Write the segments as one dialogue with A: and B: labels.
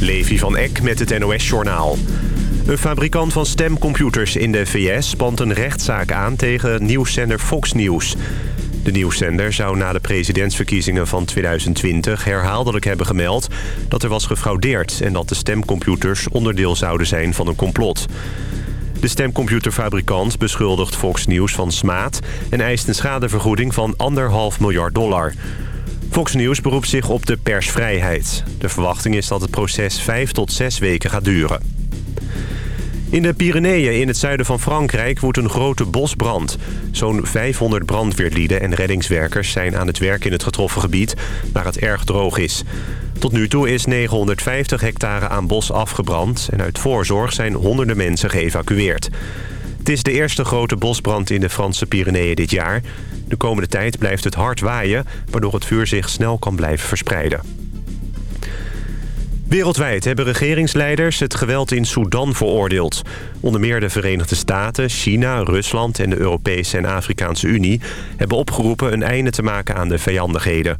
A: Levi van Eck met het NOS-journaal. Een fabrikant van stemcomputers in de VS spant een rechtszaak aan tegen nieuwszender Fox News. De nieuwszender zou na de presidentsverkiezingen van 2020 herhaaldelijk hebben gemeld dat er was gefraudeerd... en dat de stemcomputers onderdeel zouden zijn van een complot. De stemcomputerfabrikant beschuldigt Fox News van smaad... en eist een schadevergoeding van anderhalf miljard dollar... Fox News beroept zich op de persvrijheid. De verwachting is dat het proces vijf tot zes weken gaat duren. In de Pyreneeën in het zuiden van Frankrijk woedt een grote bosbrand. Zo'n 500 brandweerlieden en reddingswerkers zijn aan het werk in het getroffen gebied... waar het erg droog is. Tot nu toe is 950 hectare aan bos afgebrand... en uit voorzorg zijn honderden mensen geëvacueerd. Het is de eerste grote bosbrand in de Franse Pyreneeën dit jaar. De komende tijd blijft het hard waaien... waardoor het vuur zich snel kan blijven verspreiden. Wereldwijd hebben regeringsleiders het geweld in Sudan veroordeeld. Onder meer de Verenigde Staten, China, Rusland en de Europese en Afrikaanse Unie... hebben opgeroepen een einde te maken aan de vijandigheden.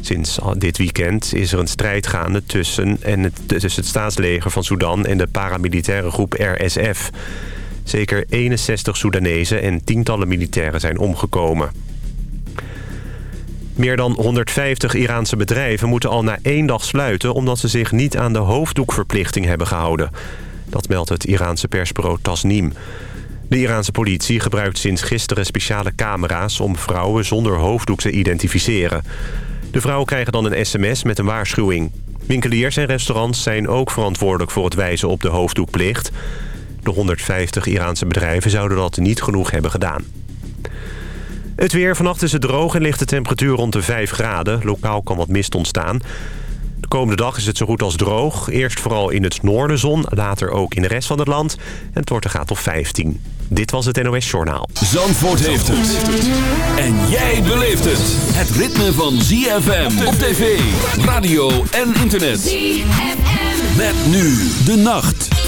A: Sinds dit weekend is er een strijd gaande tussen, en het, tussen het staatsleger van Sudan... en de paramilitaire groep RSF. Zeker 61 Soedanezen en tientallen militairen zijn omgekomen. Meer dan 150 Iraanse bedrijven moeten al na één dag sluiten... omdat ze zich niet aan de hoofddoekverplichting hebben gehouden. Dat meldt het Iraanse persbureau Tasnim. De Iraanse politie gebruikt sinds gisteren speciale camera's... om vrouwen zonder hoofddoek te identificeren. De vrouwen krijgen dan een sms met een waarschuwing. Winkeliers en restaurants zijn ook verantwoordelijk voor het wijzen op de hoofddoekplicht. De 150 Iraanse bedrijven zouden dat niet genoeg hebben gedaan. Het weer. Vannacht is het droog en ligt de temperatuur rond de 5 graden. Lokaal kan wat mist ontstaan. De komende dag is het zo goed als droog. Eerst vooral in het noorden zon, later ook in de rest van het land. En het wordt er gaat op 15. Dit was het NOS Journaal.
B: Zandvoort heeft het. En jij beleeft het. Het ritme van ZFM op tv, radio en internet. ZFM. Met nu de nacht.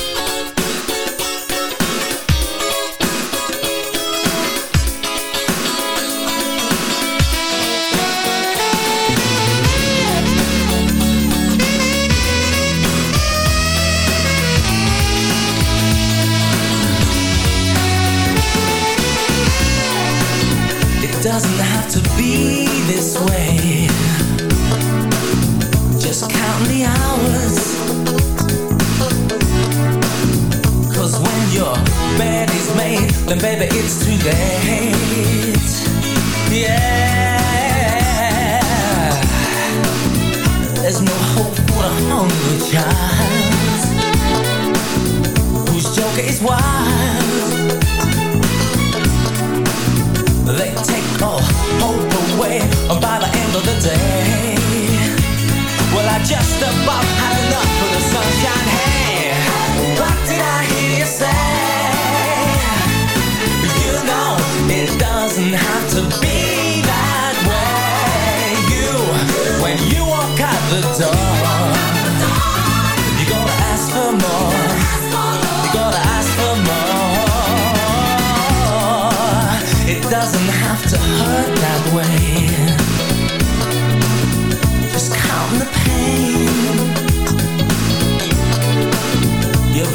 C: Doesn't have to be this way. Just count the hours. Cause when your bed is made Then baby it's too late by the end of the day. Well, I just about had enough of the sunshine. Hey,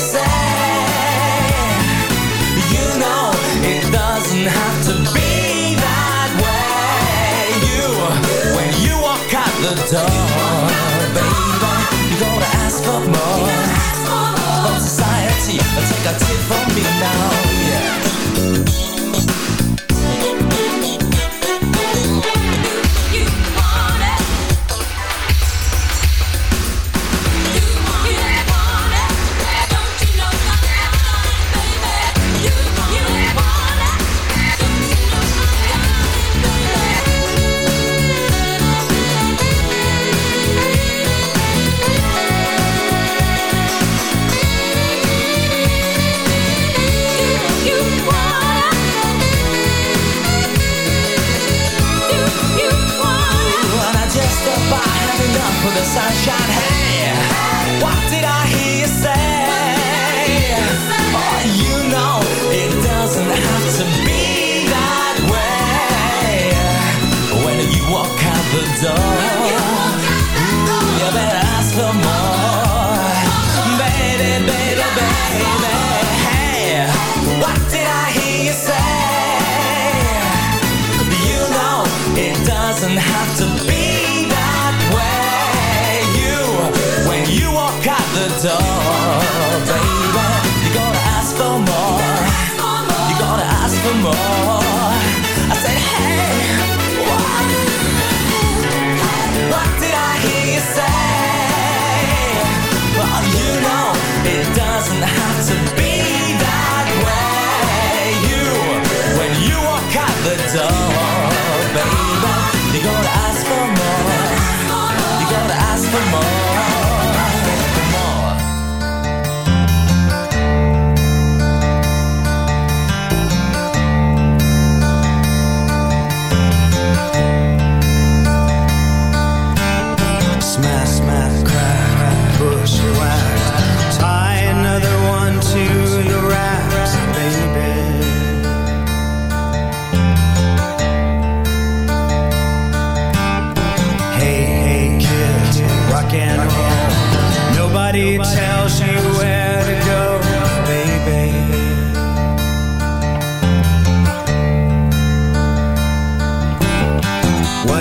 C: hear you say? You know it doesn't have to be that way. You, when you walk out the door Baby, you gotta ask for more. From society, take a tip from me now, yeah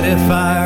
D: if I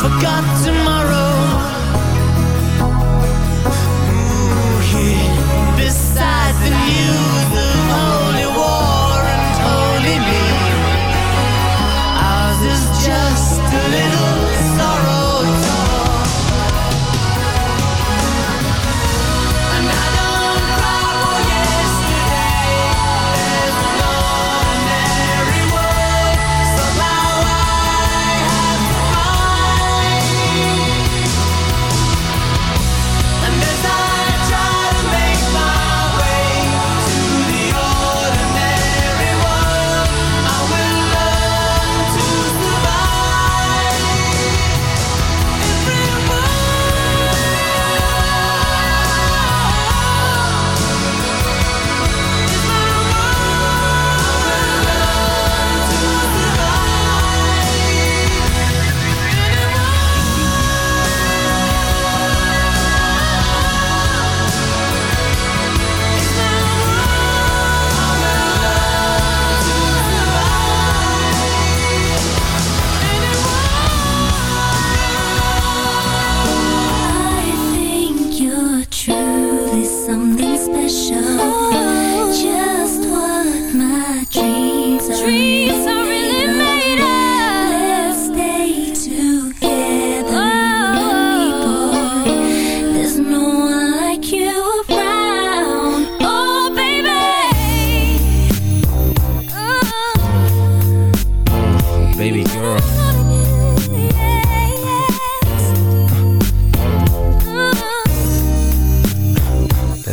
E: forgotten my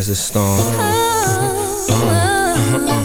E: as a storm. Uh -huh. Uh -huh.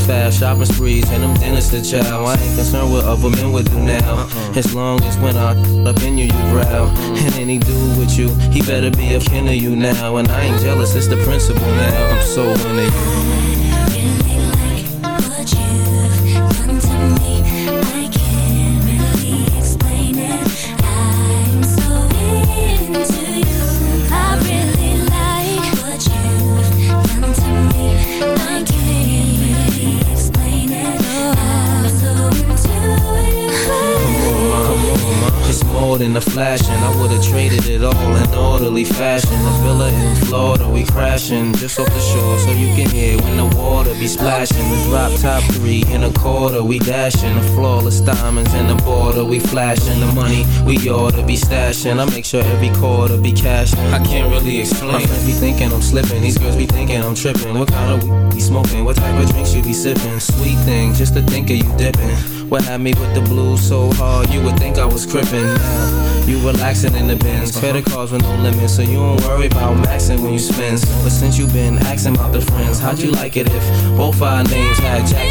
F: fast shopping sprees and them dinners to chow. I ain't concerned what other men would do now. Uh-uh. As long as when I up in you, you growl. Mm-hmm. And any dude with you, he better be a kin of you now. And I ain't jealous, it's the principle now. I'm so into you. Quarter, we dashing. The flawless diamonds in the border, we flashing. The money we ought to be stashing. I make sure every quarter be cashing. I can't really explain. My friends be thinking I'm slipping, these girls be thinking I'm tripping. What kind of weed be smoking? What type of drinks you be sipping? Sweet thing, just to think of you dipping. What had me with the blues so hard, you would think I was crippin'. Now, you relaxing in the bins, credit cards with no limits, so you don't worry about maxing when you spend. But since you been asking about the friends, how'd you like it if both our names had Jackson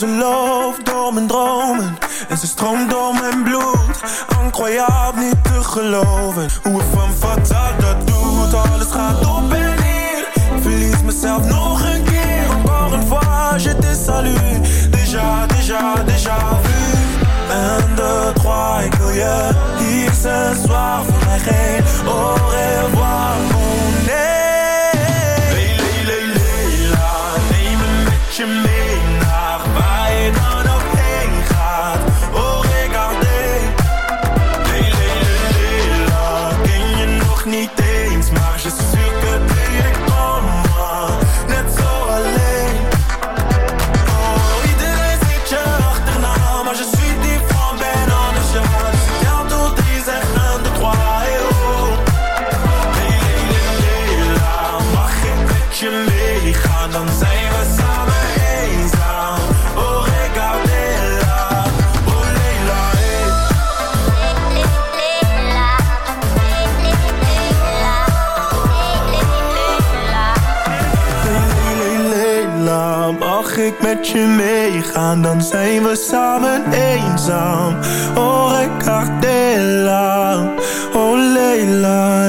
G: ze loopt door mijn dromen en ze stroomt door mijn bloed. Incroyable, niet te geloven hoe het van fatal dat doet. Alles gaat op en neer, verlies mezelf nog een keer. Encore une fois, je te salue. Déjà, déjà, déjà vu. Un, deux, trois, ik wil je hier ce soir. Voor mij geen au revoir, met je meegaan, dan zijn we samen eenzaam. Oh, Ricardella, oh Leila,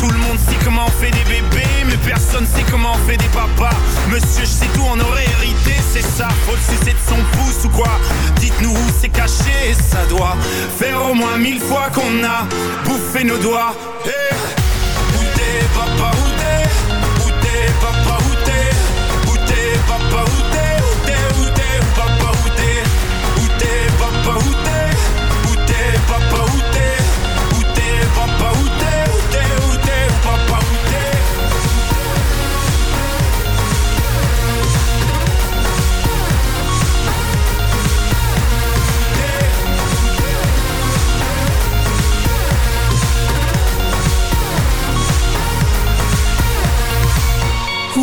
H: Tout le monde sait comment on fait des bébés Mais personne sait comment on fait des papas. Monsieur, je sais tout, on aurait hérité, c'est ça. Faut le sucer de son pouce ou quoi? Dites-nous où c'est caché, ça doit Faire au moins mille fois qu'on a bouffé nos doigts. Hey Où t'es, papa, où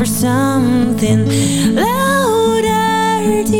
I: for something louder.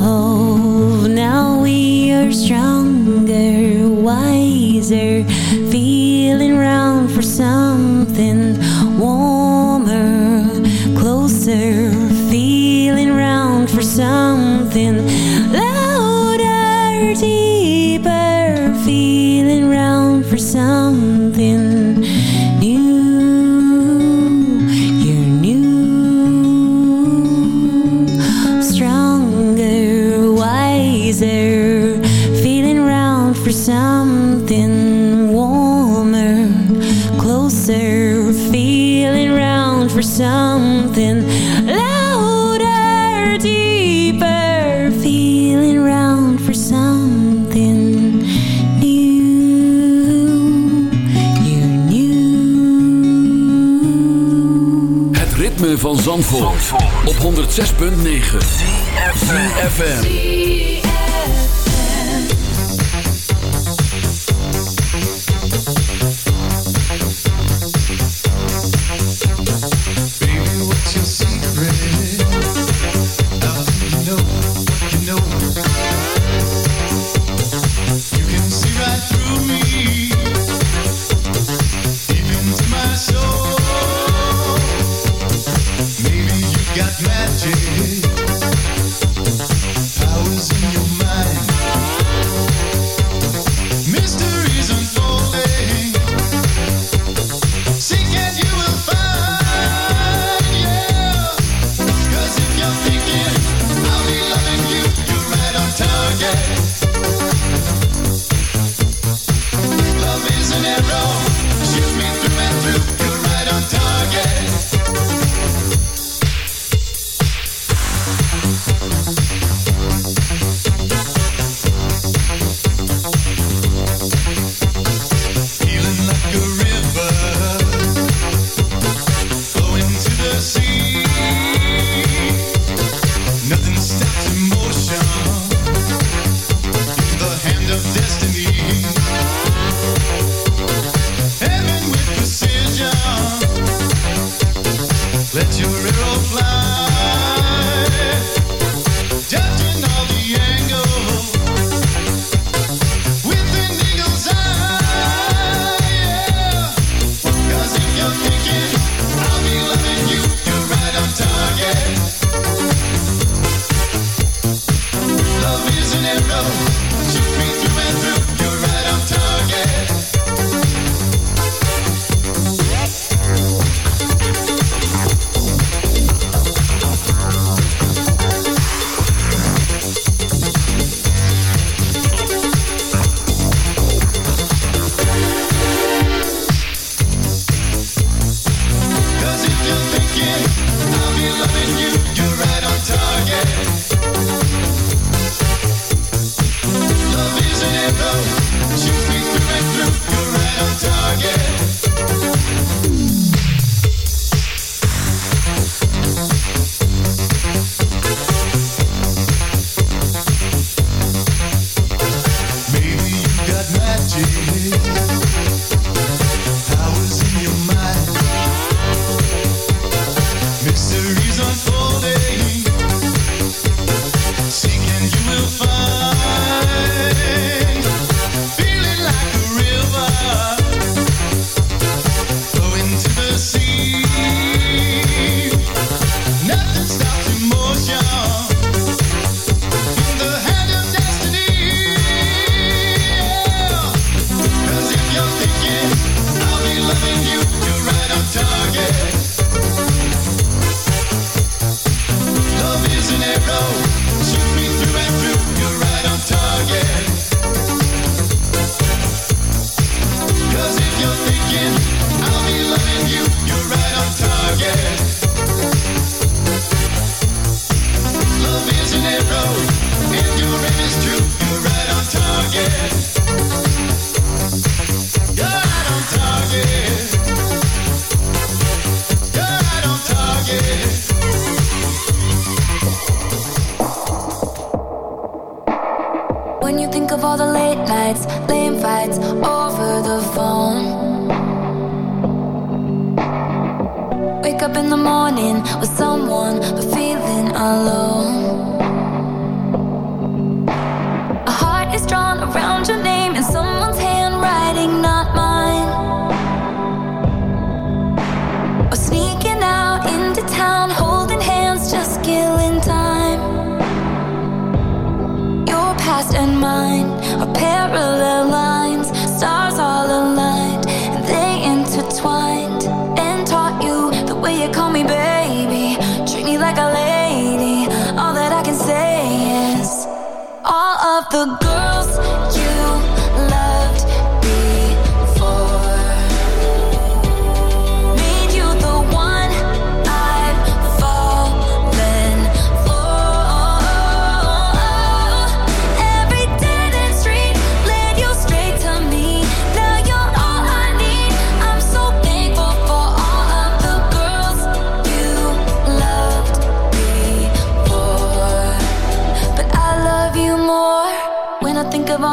I: something louder, deeper, feeling round for something new. you.
B: Het ritme van Zandvoort, Zandvoort. op 106.9 FM.
J: fights over the phone. Wake up in the morning with someone, but feeling alone. the